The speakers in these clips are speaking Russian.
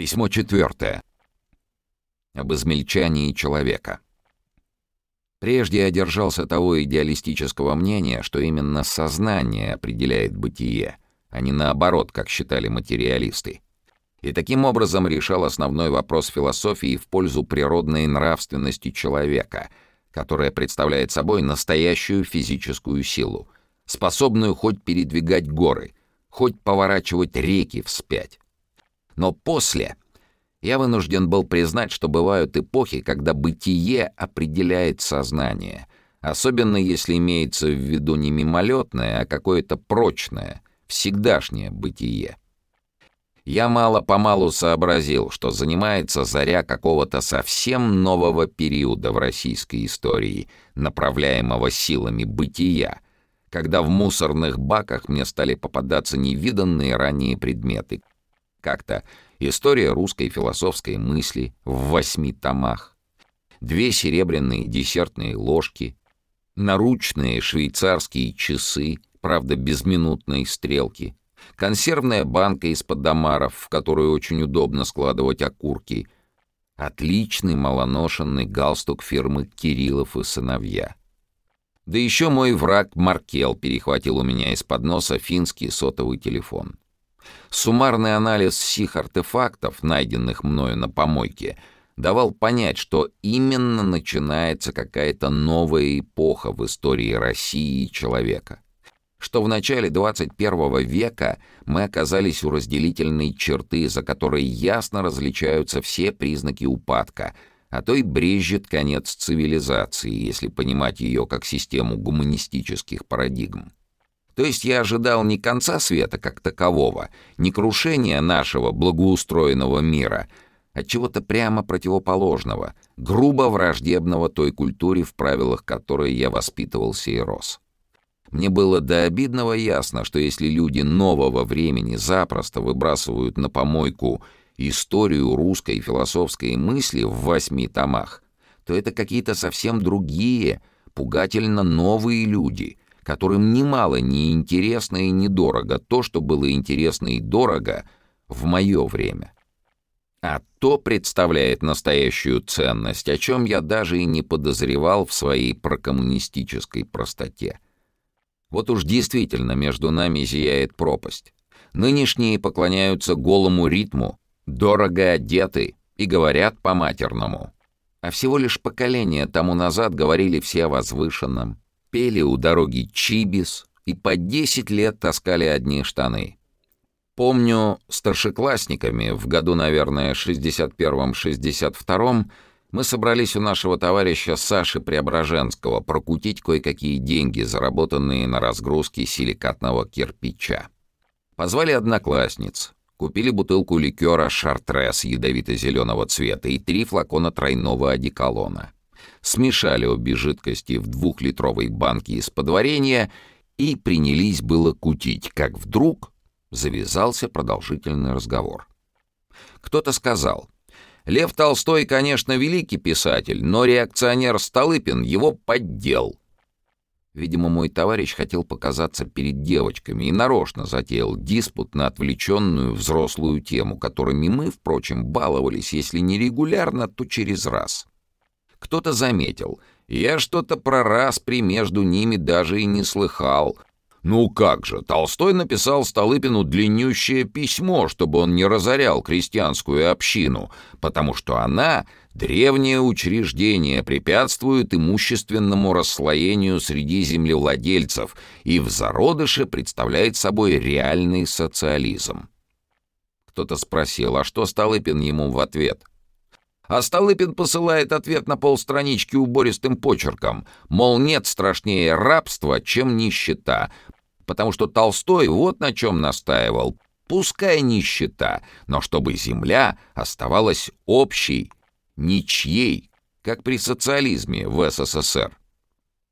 Письмо четвертое. Об измельчании человека. Прежде я держался того идеалистического мнения, что именно сознание определяет бытие, а не наоборот, как считали материалисты. И таким образом решал основной вопрос философии в пользу природной нравственности человека, которая представляет собой настоящую физическую силу, способную хоть передвигать горы, хоть поворачивать реки вспять. Но после я вынужден был признать, что бывают эпохи, когда бытие определяет сознание, особенно если имеется в виду не мимолетное, а какое-то прочное, всегдашнее бытие. Я мало-помалу сообразил, что занимается заря какого-то совсем нового периода в российской истории, направляемого силами бытия, когда в мусорных баках мне стали попадаться невиданные ранее предметы, как-то «История русской философской мысли» в восьми томах, две серебряные десертные ложки, наручные швейцарские часы, правда, без минутной стрелки, консервная банка из-под домаров, в которую очень удобно складывать окурки, отличный малоношенный галстук фирмы «Кириллов и сыновья». Да еще мой враг Маркел перехватил у меня из-под носа финский сотовый телефон. Суммарный анализ всех артефактов, найденных мною на помойке, давал понять, что именно начинается какая-то новая эпоха в истории России и человека. Что в начале 21 века мы оказались у разделительной черты, за которой ясно различаются все признаки упадка, а то и брежет конец цивилизации, если понимать ее как систему гуманистических парадигм. То есть я ожидал не конца света как такового, не крушения нашего благоустроенного мира, а чего-то прямо противоположного, грубо враждебного той культуре, в правилах которой я воспитывался и рос. Мне было до обидного ясно, что если люди нового времени запросто выбрасывают на помойку историю русской философской мысли в восьми томах, то это какие-то совсем другие, пугательно новые люди, которым немало не интересно и недорого то, что было интересно и дорого в мое время. А то представляет настоящую ценность, о чем я даже и не подозревал в своей прокоммунистической простоте. Вот уж действительно между нами зияет пропасть. Нынешние поклоняются голому ритму, дорого одеты и говорят по-матерному. А всего лишь поколение тому назад говорили все о возвышенном, пели у дороги чибис и по десять лет таскали одни штаны. Помню, старшеклассниками в году, наверное, 61-62 мы собрались у нашего товарища Саши Преображенского прокутить кое-какие деньги, заработанные на разгрузке силикатного кирпича. Позвали одноклассниц, купили бутылку ликера «Шартрес» ядовито-зеленого цвета и три флакона тройного одеколона смешали обе жидкости в двухлитровой банке из-под варенья и принялись было кутить, как вдруг завязался продолжительный разговор. Кто-то сказал, «Лев Толстой, конечно, великий писатель, но реакционер Столыпин его поддел». Видимо, мой товарищ хотел показаться перед девочками и нарочно затеял диспут на отвлеченную взрослую тему, которыми мы, впрочем, баловались, если не регулярно, то через раз. Кто-то заметил. Я что-то про распри между ними даже и не слыхал. Ну как же, Толстой написал Столыпину длиннющее письмо, чтобы он не разорял крестьянскую общину, потому что она, древнее учреждение, препятствует имущественному расслоению среди землевладельцев и в зародыше представляет собой реальный социализм. Кто-то спросил, а что Столыпин ему в ответ? А Столыпин посылает ответ на полстранички убористым почерком, мол, нет страшнее рабства, чем нищета, потому что Толстой вот на чем настаивал. Пускай нищета, но чтобы земля оставалась общей, ничьей, как при социализме в СССР.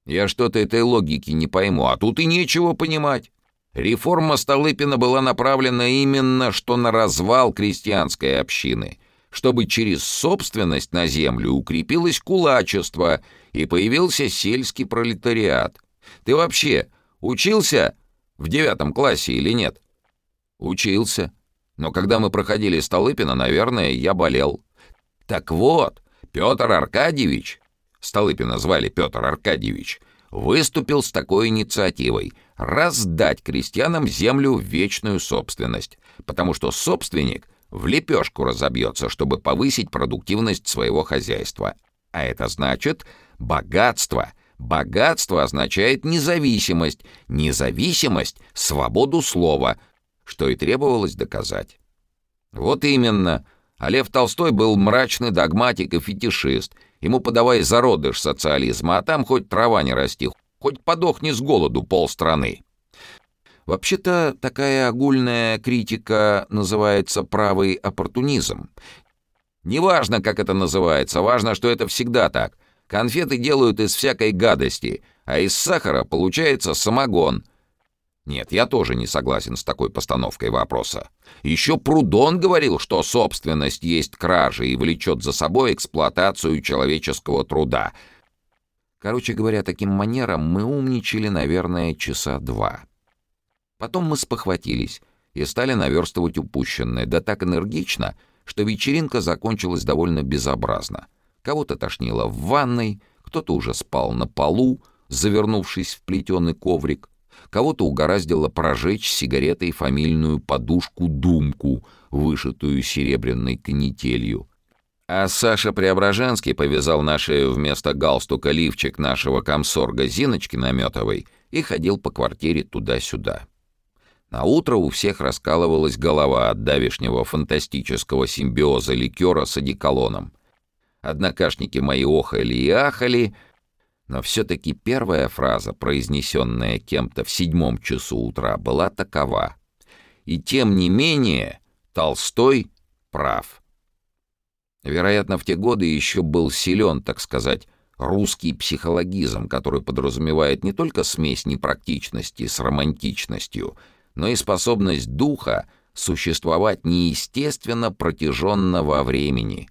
Я что-то этой логики не пойму, а тут и нечего понимать. Реформа Столыпина была направлена именно что на развал крестьянской общины — чтобы через собственность на землю укрепилось кулачество и появился сельский пролетариат. Ты вообще учился в девятом классе или нет? Учился. Но когда мы проходили Столыпина, наверное, я болел. Так вот, Петр Аркадьевич, Столыпина звали Петр Аркадьевич, выступил с такой инициативой — раздать крестьянам землю в вечную собственность, потому что собственник в лепешку разобьется, чтобы повысить продуктивность своего хозяйства. А это значит богатство. Богатство означает независимость. Независимость — свободу слова, что и требовалось доказать. Вот именно. А Лев Толстой был мрачный догматик и фетишист. Ему подавай зародыш социализма, а там хоть трава не расти, хоть подохни с голоду полстраны. Вообще-то такая огульная критика называется правый оппортунизм. Неважно, как это называется, важно, что это всегда так. Конфеты делают из всякой гадости, а из сахара получается самогон — нет, я тоже не согласен с такой постановкой вопроса. Еще Прудон говорил, что собственность есть кража и влечет за собой эксплуатацию человеческого труда. Короче говоря, таким манером мы умничали, наверное, часа два. Потом мы спохватились и стали наверстывать упущенное, да так энергично, что вечеринка закончилась довольно безобразно. Кого-то тошнило в ванной, кто-то уже спал на полу, завернувшись в плетеный коврик — Кого-то угораздило прожечь сигаретой фамильную подушку-думку, вышитую серебряной канителью. А Саша Преображенский повязал на шею вместо галстука лифчик нашего комсорга Зиночки Наметовой и ходил по квартире туда-сюда. На утро у всех раскалывалась голова от давешнего фантастического симбиоза ликера с одеколоном. Однокашники мои охали и ахали — но все-таки первая фраза, произнесенная кем-то в седьмом часу утра, была такова. И тем не менее Толстой прав. Вероятно, в те годы еще был силен, так сказать, русский психологизм, который подразумевает не только смесь непрактичности с романтичностью, но и способность духа существовать неестественно протяженно во времени,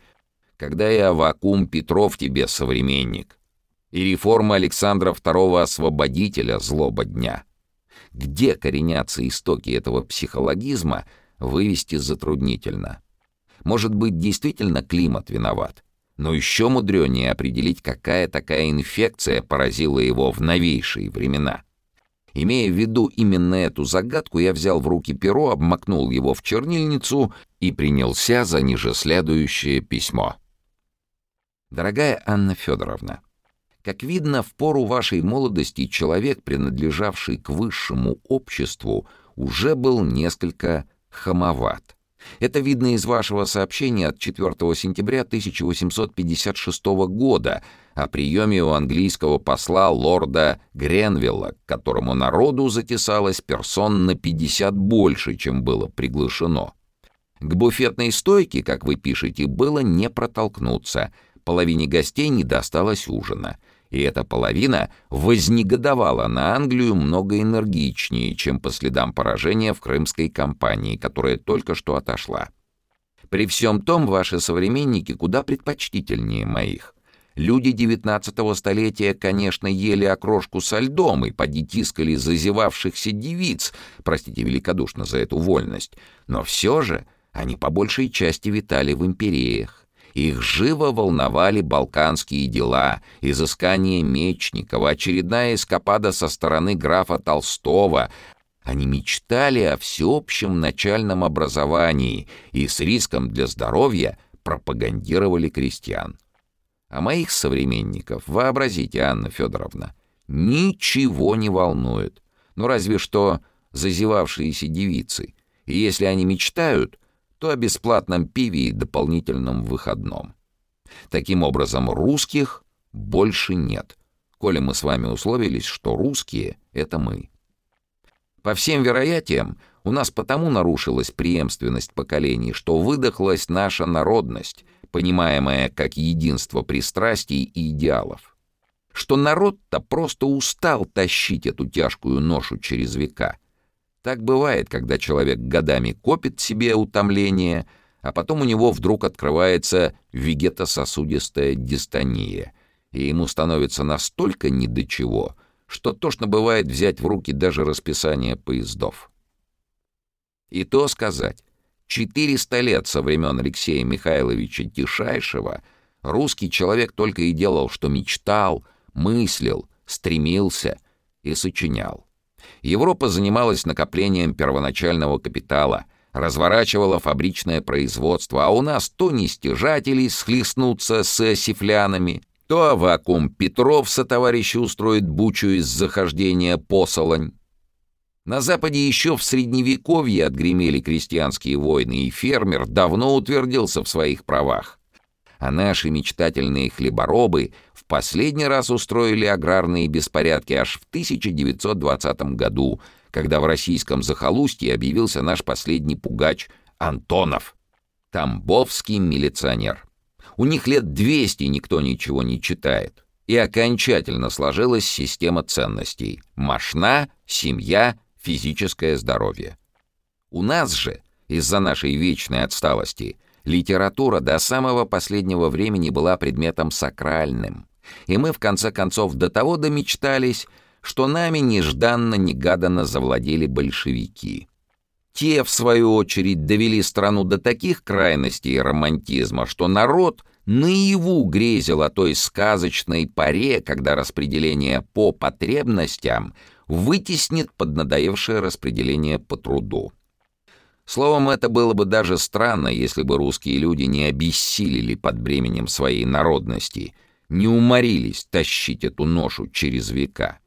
когда я вакуум Петров тебе современник, и реформа Александра II Освободителя злоба дня. Где коренятся истоки этого психологизма, вывести затруднительно. Может быть, действительно климат виноват, но еще мудренее определить, какая такая инфекция поразила его в новейшие времена. Имея в виду именно эту загадку, я взял в руки перо, обмакнул его в чернильницу и принялся за ниже следующее письмо. «Дорогая Анна Федоровна, как видно, в пору вашей молодости человек, принадлежавший к высшему обществу, уже был несколько хамоват. Это видно из вашего сообщения от 4 сентября 1856 года о приеме у английского посла лорда Гренвилла, к которому народу затесалось персон на 50 больше, чем было приглашено. К буфетной стойке, как вы пишете, было не протолкнуться, половине гостей не досталось ужина — и эта половина вознегодовала на Англию много энергичнее, чем по следам поражения в крымской кампании, которая только что отошла. При всем том, ваши современники куда предпочтительнее моих. Люди девятнадцатого столетия, конечно, ели окрошку со льдом и поди тискали зазевавшихся девиц, простите великодушно за эту вольность, но все же они по большей части витали в империях, их живо волновали балканские дела, изыскание Мечникова, очередная эскапада со стороны графа Толстого. Они мечтали о всеобщем начальном образовании и с риском для здоровья пропагандировали крестьян. А моих современников, вообразите, Анна Федоровна, ничего не волнует. Ну разве что зазевавшиеся девицы. И если они мечтают — то о бесплатном пиве и дополнительном выходном. Таким образом, русских больше нет, коли мы с вами условились, что русские — это мы. По всем вероятиям, у нас потому нарушилась преемственность поколений, что выдохлась наша народность, понимаемая как единство пристрастий и идеалов. Что народ-то просто устал тащить эту тяжкую ношу через века — так бывает, когда человек годами копит себе утомление, а потом у него вдруг открывается вегетососудистая дистония, и ему становится настолько ни до чего, что тошно бывает взять в руки даже расписание поездов. И то сказать, 400 лет со времен Алексея Михайловича Тишайшего русский человек только и делал, что мечтал, мыслил, стремился и сочинял. Европа занималась накоплением первоначального капитала, разворачивала фабричное производство, а у нас то нестяжатели схлестнутся с сифлянами, то вакуум Петров со товарищи устроит бучу из захождения посолонь. На Западе еще в Средневековье отгремели крестьянские войны, и фермер давно утвердился в своих правах. А наши мечтательные хлеборобы в последний раз устроили аграрные беспорядки аж в 1920 году, когда в российском захолустье объявился наш последний пугач Антонов, тамбовский милиционер. У них лет 200 никто ничего не читает. И окончательно сложилась система ценностей. Машна, семья, физическое здоровье. У нас же, из-за нашей вечной отсталости, литература до самого последнего времени была предметом сакральным. И мы, в конце концов, до того домечтались, что нами нежданно-негаданно завладели большевики. Те, в свою очередь, довели страну до таких крайностей и романтизма, что народ наяву грезил о той сказочной паре, когда распределение по потребностям — вытеснит поднадоевшее распределение по труду. Словом, это было бы даже странно, если бы русские люди не обессилели под бременем своей народности, не уморились тащить эту ношу через века.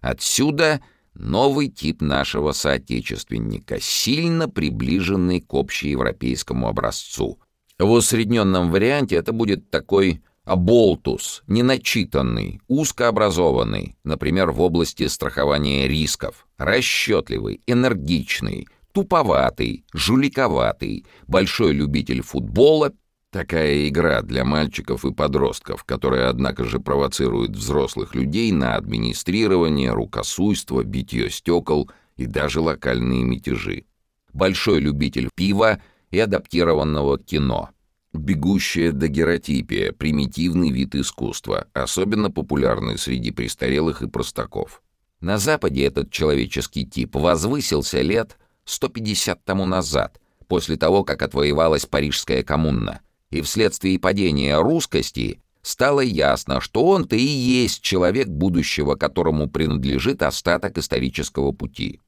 Отсюда новый тип нашего соотечественника, сильно приближенный к общеевропейскому образцу. В усредненном варианте это будет такой Аболтус, неначитанный, узкообразованный, например, в области страхования рисков, расчетливый, энергичный, туповатый, жуликоватый, большой любитель футбола, такая игра для мальчиков и подростков, которая, однако же, провоцирует взрослых людей на администрирование, рукосуйство, битье стекол и даже локальные мятежи. Большой любитель пива и адаптированного кино — Бегущая дагеротипия — примитивный вид искусства, особенно популярный среди престарелых и простаков. На Западе этот человеческий тип возвысился лет 150 тому назад, после того, как отвоевалась Парижская коммуна, и вследствие падения русскости стало ясно, что он-то и есть человек будущего, которому принадлежит остаток исторического пути.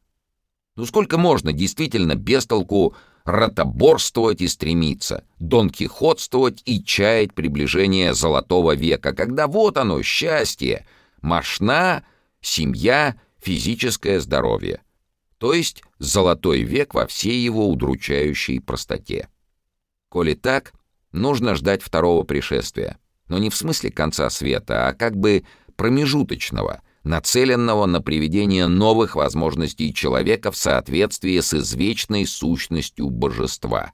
Ну сколько можно действительно без толку ротоборствовать и стремиться, донкихотствовать и чаять приближение золотого века, когда вот оно, счастье, мошна, семья, физическое здоровье. То есть золотой век во всей его удручающей простоте. Коли так, нужно ждать второго пришествия. Но не в смысле конца света, а как бы промежуточного — нацеленного на приведение новых возможностей человека в соответствии с извечной сущностью божества.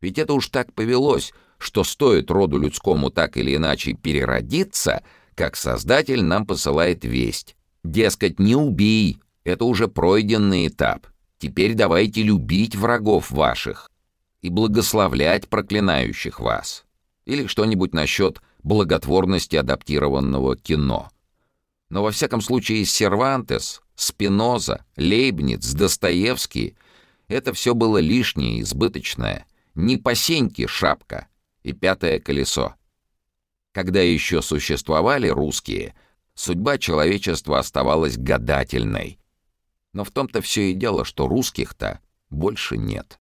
Ведь это уж так повелось, что стоит роду людскому так или иначе переродиться, как Создатель нам посылает весть. Дескать, не убей, это уже пройденный этап. Теперь давайте любить врагов ваших и благословлять проклинающих вас. Или что-нибудь насчет благотворности адаптированного кино — но во всяком случае Сервантес, Спиноза, Лейбниц, Достоевский — это все было лишнее, избыточное. Не по сеньке шапка и пятое колесо. Когда еще существовали русские, судьба человечества оставалась гадательной. Но в том-то все и дело, что русских-то больше нет.